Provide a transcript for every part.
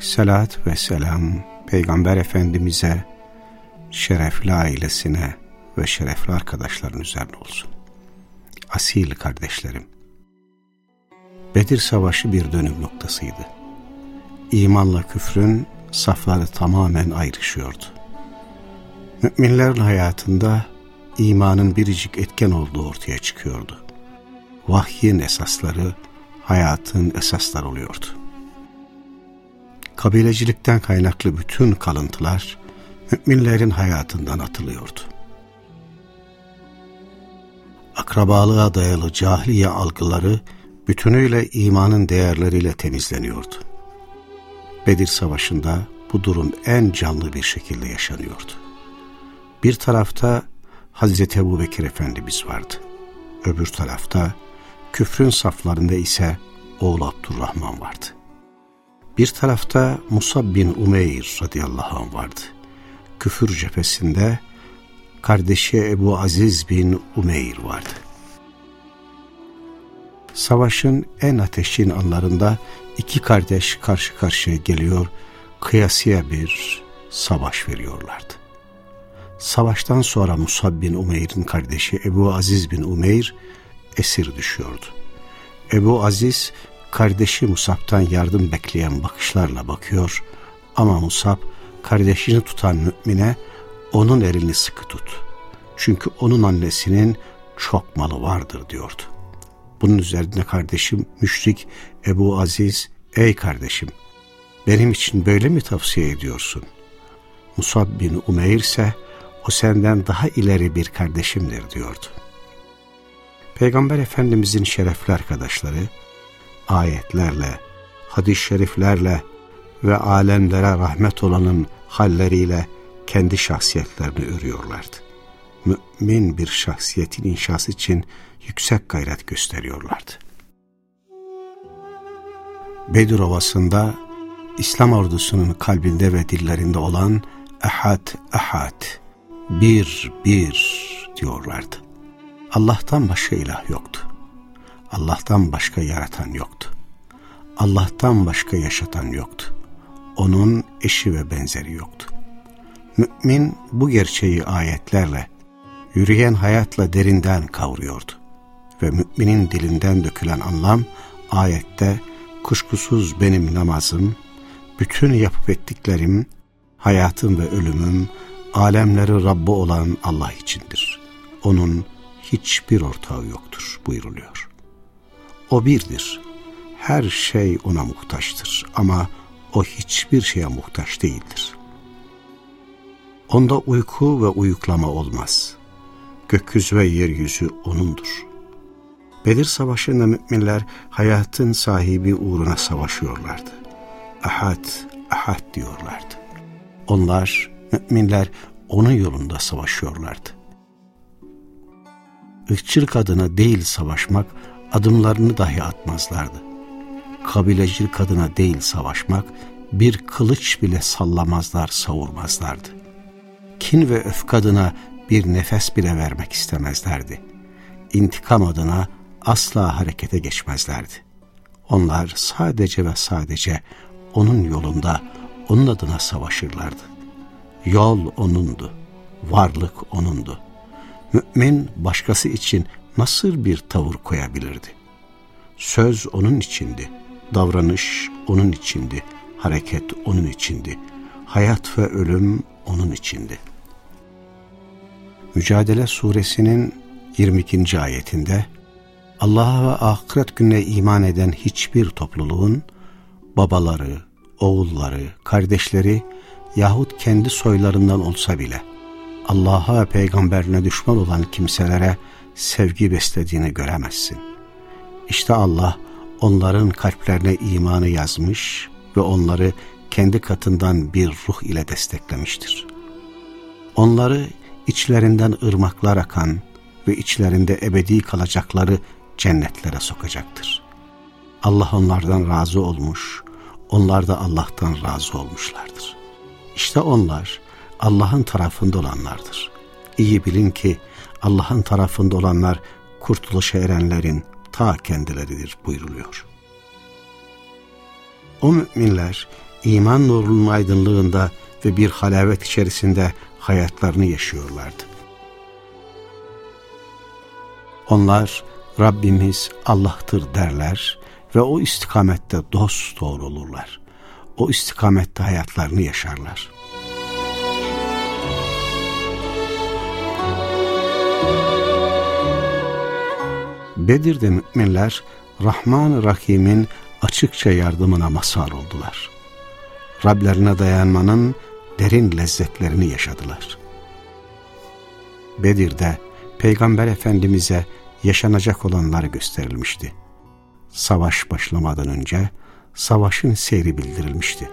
Selat ve selam Peygamber Efendimiz'e, şerefli ailesine ve şerefli arkadaşların üzerine olsun. Asil kardeşlerim. Bedir Savaşı bir dönüm noktasıydı. İmanla küfrün safları tamamen ayrışıyordu. Müminlerin hayatında imanın biricik etken olduğu ortaya çıkıyordu. Vahyin esasları hayatın esasları oluyordu kabilecilikten kaynaklı bütün kalıntılar müminlerin hayatından atılıyordu. Akrabalığa dayalı cahiliye algıları bütünüyle imanın değerleriyle temizleniyordu. Bedir Savaşı'nda bu durum en canlı bir şekilde yaşanıyordu. Bir tarafta Hazreti Ebu Bekir Efendimiz vardı. Öbür tarafta küfrün saflarında ise oğul Abdurrahman vardı. Bir tarafta Musab bin Umeyr radıyallahu anh vardı. Küfür cephesinde kardeşi Ebu Aziz bin Umeyr vardı. Savaşın en ateşin anlarında iki kardeş karşı karşıya geliyor, kıyasıya bir savaş veriyorlardı. Savaştan sonra Musab bin Umeyr'in kardeşi Ebu Aziz bin Umeyr esir düşüyordu. Ebu Aziz kardeşi Musab'tan yardım bekleyen bakışlarla bakıyor ama Musab kardeşini tutan mümine onun elini sıkı tut. Çünkü onun annesinin çok malı vardır diyordu. Bunun üzerine kardeşim müşrik Ebu Aziz, ey kardeşim benim için böyle mi tavsiye ediyorsun? Musab bin Umeyr ise o senden daha ileri bir kardeşimdir diyordu. Peygamber Efendimizin şerefli arkadaşları ayetlerle, hadis-i şeriflerle ve alemlere rahmet olanın halleriyle kendi şahsiyetlerini örüyorlardı. Mümin bir şahsiyetin inşası için yüksek gayret gösteriyorlardı. Bedir Ovası'nda İslam ordusunun kalbinde ve dillerinde olan ehad ehad, bir bir diyorlardı. Allah'tan başka ilah yoktu. Allah'tan başka yaratan yoktu. Allah'tan başka yaşatan yoktu. Onun eşi ve benzeri yoktu. Mümin bu gerçeği ayetlerle, yürüyen hayatla derinden kavruyordu. Ve müminin dilinden dökülen anlam ayette kuşkusuz benim namazım, bütün yapıp ettiklerim, hayatım ve ölümüm, alemleri Rabbi olan Allah içindir. Onun hiçbir ortağı yoktur buyuruluyor. O birdir. Her şey ona muhtaçtır ama o hiçbir şeye muhtaç değildir. Onda uyku ve uyuklama olmaz. Gökyüzü ve yeryüzü O'nundur. Bedir Savaşı'nda müminler hayatın sahibi uğruna savaşıyorlardı. Ahad, ahad diyorlardı. Onlar, müminler onun yolunda savaşıyorlardı. Irkçılık adına değil savaşmak, adımlarını dahi atmazlardı. Kabilecil kadına değil savaşmak, bir kılıç bile sallamazlar, savurmazlardı. Kin ve öfk adına bir nefes bile vermek istemezlerdi. İntikam adına asla harekete geçmezlerdi. Onlar sadece ve sadece onun yolunda, onun adına savaşırlardı. Yol onundu, varlık onundu. Mümin başkası için nasıl bir tavır koyabilirdi? Söz onun içindi, davranış onun içindi, hareket onun içindi, hayat ve ölüm onun içindi. Mücadele suresinin 22. ayetinde Allah'a ve ahiret gününe iman eden hiçbir topluluğun babaları, oğulları, kardeşleri yahut kendi soylarından olsa bile Allah'a ve peygamberine düşman olan kimselere sevgi beslediğini göremezsin. İşte Allah onların kalplerine imanı yazmış ve onları kendi katından bir ruh ile desteklemiştir. Onları içlerinden ırmaklar akan ve içlerinde ebedi kalacakları cennetlere sokacaktır. Allah onlardan razı olmuş, onlar da Allah'tan razı olmuşlardır. İşte onlar Allah'ın tarafında olanlardır. İyi bilin ki Allah'ın tarafında olanlar kurtuluşa erenlerin ta kendileridir buyruluyor. O müminler iman nurunun aydınlığında ve bir halavet içerisinde hayatlarını yaşıyorlardı. Onlar Rabbimiz Allah'tır derler ve o istikamette dost doğru olurlar. O istikamette hayatlarını yaşarlar. Bedir'de müminler Rahman Rahim'in açıkça yardımına mazhar oldular. Rablerine dayanmanın derin lezzetlerini yaşadılar. Bedir'de Peygamber Efendimiz'e yaşanacak olanlar gösterilmişti. Savaş başlamadan önce savaşın seyri bildirilmişti.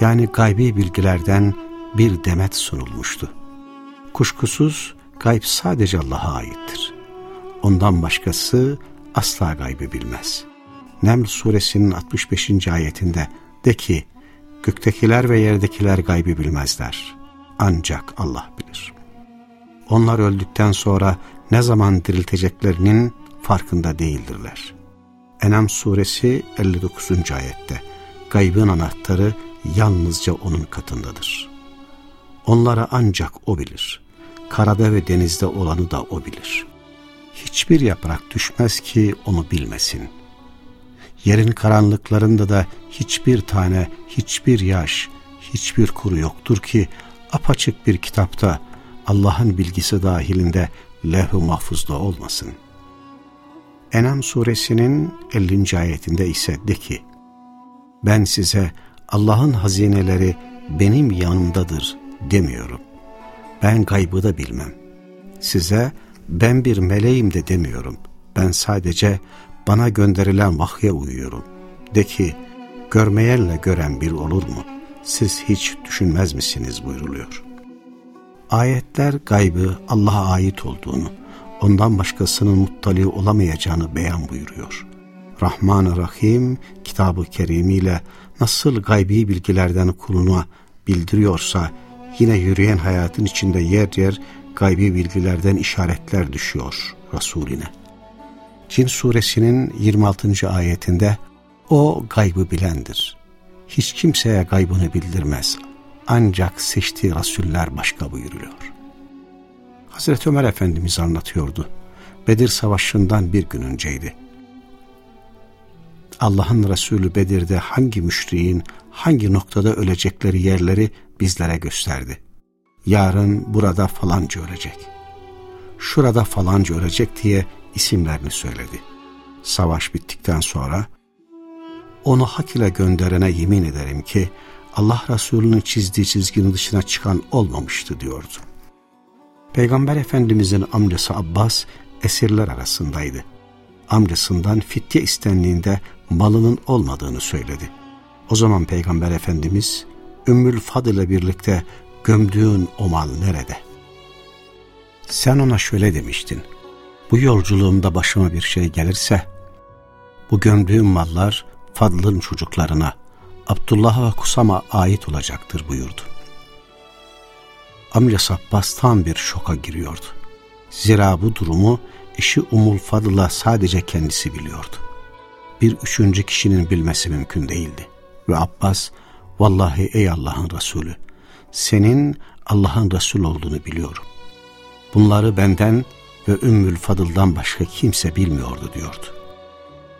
Yani gaybi bilgilerden bir demet sunulmuştu. Kuşkusuz gayb sadece Allah'a aittir. Ondan başkası asla gaybı bilmez. Neml suresinin 65. ayetinde de ki, göktekiler ve yerdekiler gaybı bilmezler. Ancak Allah bilir. Onlar öldükten sonra ne zaman dirilteceklerinin farkında değildirler. Enam suresi 59. ayette gaybın anahtarı yalnızca onun katındadır. Onlara ancak o bilir. Karada ve denizde olanı da o bilir. Hiçbir yaprak düşmez ki onu bilmesin. Yerin karanlıklarında da hiçbir tane, hiçbir yaş, hiçbir kuru yoktur ki apaçık bir kitapta Allah'ın bilgisi dahilinde lehü mahfuzda olmasın. Enam suresinin 50. ayetinde ise de ki, ben size Allah'ın hazineleri benim yanımdadır demiyorum. Ben gaybı da bilmem. Size ben bir meleğim de demiyorum. Ben sadece bana gönderilen vahye uyuyorum. De ki, görmeyenle gören bir olur mu? Siz hiç düşünmez misiniz buyruluyor. Ayetler gaybı Allah'a ait olduğunu, ondan başkasının muttali olamayacağını beyan buyuruyor. Rahman-ı Rahim kitabı kerimiyle nasıl gaybi bilgilerden kuluna bildiriyorsa yine yürüyen hayatın içinde yer yer gaybi bilgilerden işaretler düşüyor Resuline. Cin suresinin 26. ayetinde o gaybı bilendir. Hiç kimseye gaybını bildirmez. Ancak seçtiği rasuller başka buyuruluyor. Hazreti Ömer Efendimiz anlatıyordu. Bedir Savaşı'ndan bir gün önceydi. Allah'ın Resulü Bedir'de hangi müşriğin hangi noktada ölecekleri yerleri bizlere gösterdi. Yarın burada falanca ölecek. Şurada falanca ölecek diye isimlerini söyledi. Savaş bittikten sonra onu hak ile gönderene yemin ederim ki Allah Resulü'nün çizdiği çizginin dışına çıkan olmamıştı diyordu. Peygamber Efendimizin amcası Abbas esirler arasındaydı. Amcasından fitye istendiğinde malının olmadığını söyledi. O zaman Peygamber Efendimiz Ümmül Fad ile birlikte gömdüğün o mal nerede? Sen ona şöyle demiştin. Bu yolculuğumda başıma bir şey gelirse bu gömdüğüm mallar Fadl'ın çocuklarına Abdullah ve Kusam'a ait olacaktır buyurdu. Amcası Abbas tam bir şoka giriyordu. Zira bu durumu eşi Umul Fadıl'a sadece kendisi biliyordu. Bir üçüncü kişinin bilmesi mümkün değildi. Ve Abbas, vallahi ey Allah'ın Resulü, senin Allah'ın Resul olduğunu biliyorum. Bunları benden ve Ümmül Fadıl'dan başka kimse bilmiyordu diyordu.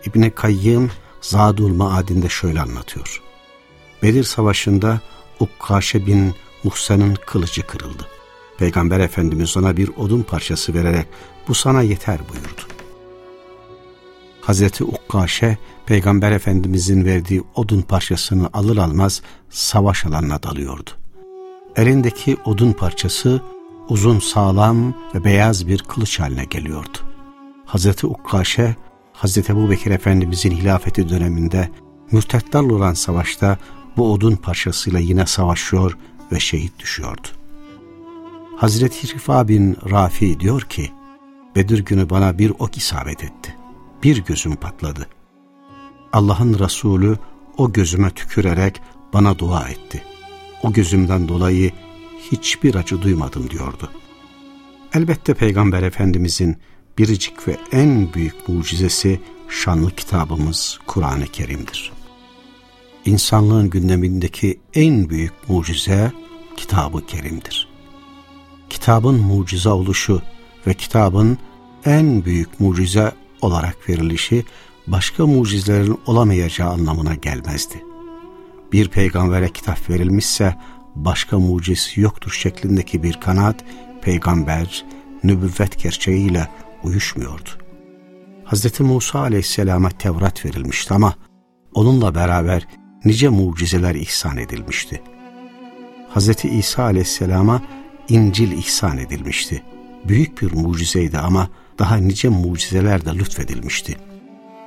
İbni Kayyım Zadul Maad'inde şöyle anlatıyor. Bedir Savaşı'nda Ukkaşe bin Muhsen'in kılıcı kırıldı. Peygamber Efendimiz ona bir odun parçası vererek bu sana yeter buyurdu. Hazreti Ukkaşe Peygamber Efendimizin verdiği odun parçasını alır almaz savaş alanına dalıyordu. Elindeki odun parçası uzun sağlam ve beyaz bir kılıç haline geliyordu. Hazreti Ukkaşe, Hazreti Ebu Bekir Efendimizin hilafeti döneminde mürtetlerle olan savaşta bu odun parçasıyla yine savaşıyor ve şehit düşüyordu. Hazreti Rifa bin Rafi diyor ki, Bedir günü bana bir ok isabet etti. Bir gözüm patladı. Allah'ın Resulü o gözüme tükürerek bana dua etti. O gözümden dolayı hiçbir acı duymadım diyordu. Elbette Peygamber Efendimizin biricik ve en büyük mucizesi şanlı kitabımız Kur'an-ı Kerim'dir. İnsanlığın gündemindeki en büyük mucize kitabı kerimdir. Kitabın mucize oluşu ve kitabın en büyük mucize olarak verilişi başka mucizelerin olamayacağı anlamına gelmezdi. Bir peygambere kitap verilmişse başka mucizesi yoktur şeklindeki bir kanat peygamber nübüvvet gerçeğiyle uyuşmuyordu. Hz. Musa aleyhisselama Tevrat verilmişti ama onunla beraber nice mucizeler ihsan edilmişti. Hz. İsa aleyhisselama İncil ihsan edilmişti. Büyük bir mucizeydi ama daha nice mucizeler de lütfedilmişti.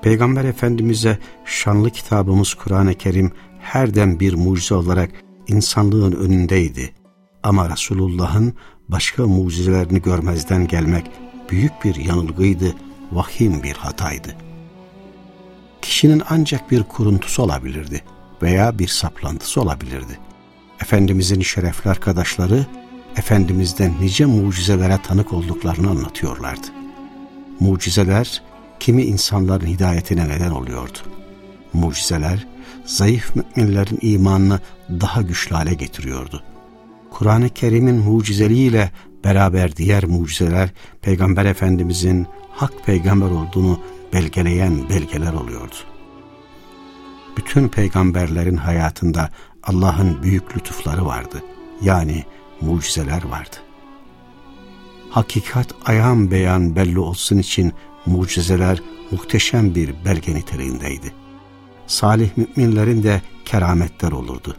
Peygamber Efendimiz'e şanlı kitabımız Kur'an-ı Kerim herden bir mucize olarak insanlığın önündeydi. Ama Resulullah'ın başka mucizelerini görmezden gelmek büyük bir yanılgıydı, vahim bir hataydı. Kişinin ancak bir kuruntusu olabilirdi veya bir saplantısı olabilirdi. Efendimizin şerefli arkadaşları, Efendimiz'den nice mucizelere tanık olduklarını anlatıyorlardı. Mucizeler, kimi insanların hidayetine neden oluyordu. Mucizeler, zayıf müminlerin imanını daha güçlü hale getiriyordu. Kur'an-ı Kerim'in mucizeliğiyle beraber diğer mucizeler Peygamber Efendimizin hak peygamber olduğunu belgeleyen belgeler oluyordu. Bütün peygamberlerin hayatında Allah'ın büyük lütufları vardı. Yani mucizeler vardı. Hakikat ayan beyan belli olsun için mucizeler muhteşem bir belge niteliğindeydi. Salih müminlerin de kerametler olurdu.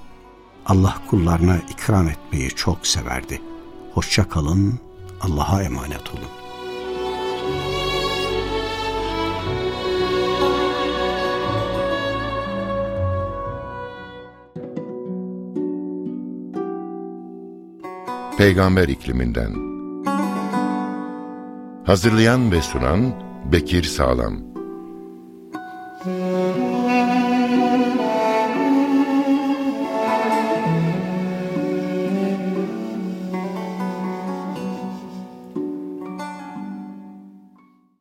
Allah kullarına ikram etmeyi çok severdi. Hoşça kalın, Allah'a emanet olun. Peygamber ikliminden Hazırlayan ve sunan Bekir Sağlam